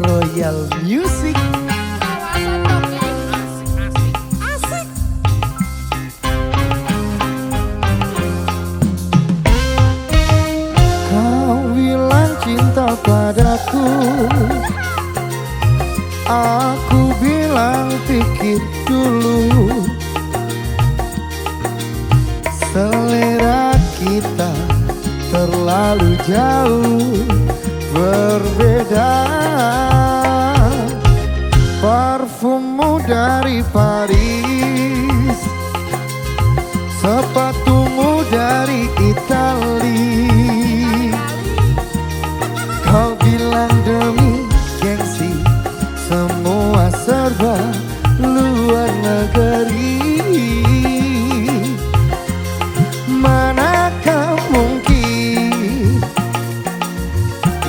Royal Music. Cinta padaku. Aku bilang pikir dulu. jauh berbeda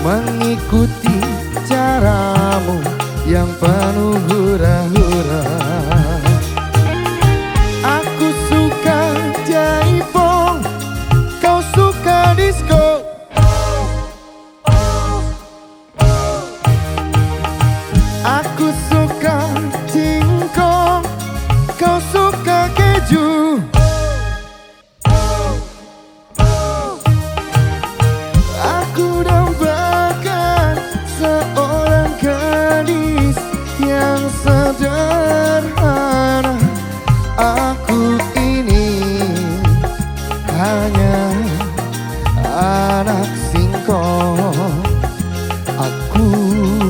mengikuti caramu yang penuh hura-hura 故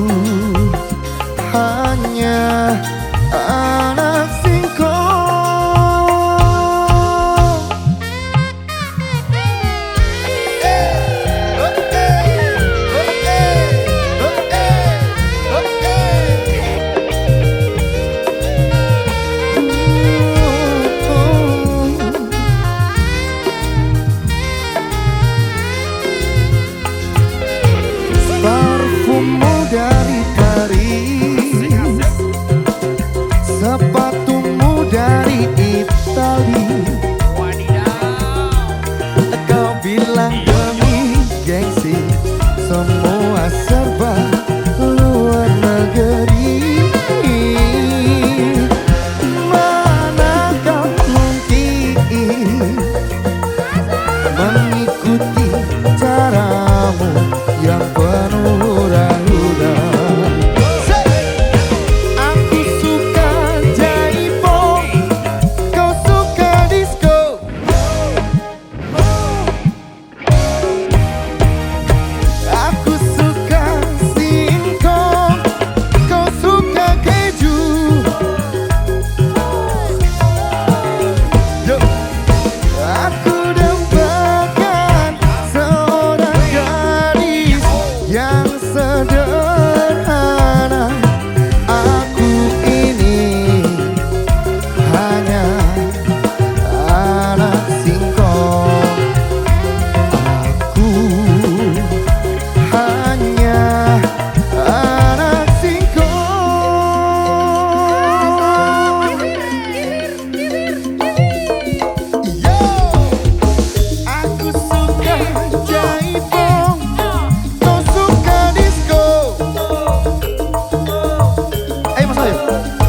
time.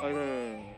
啊对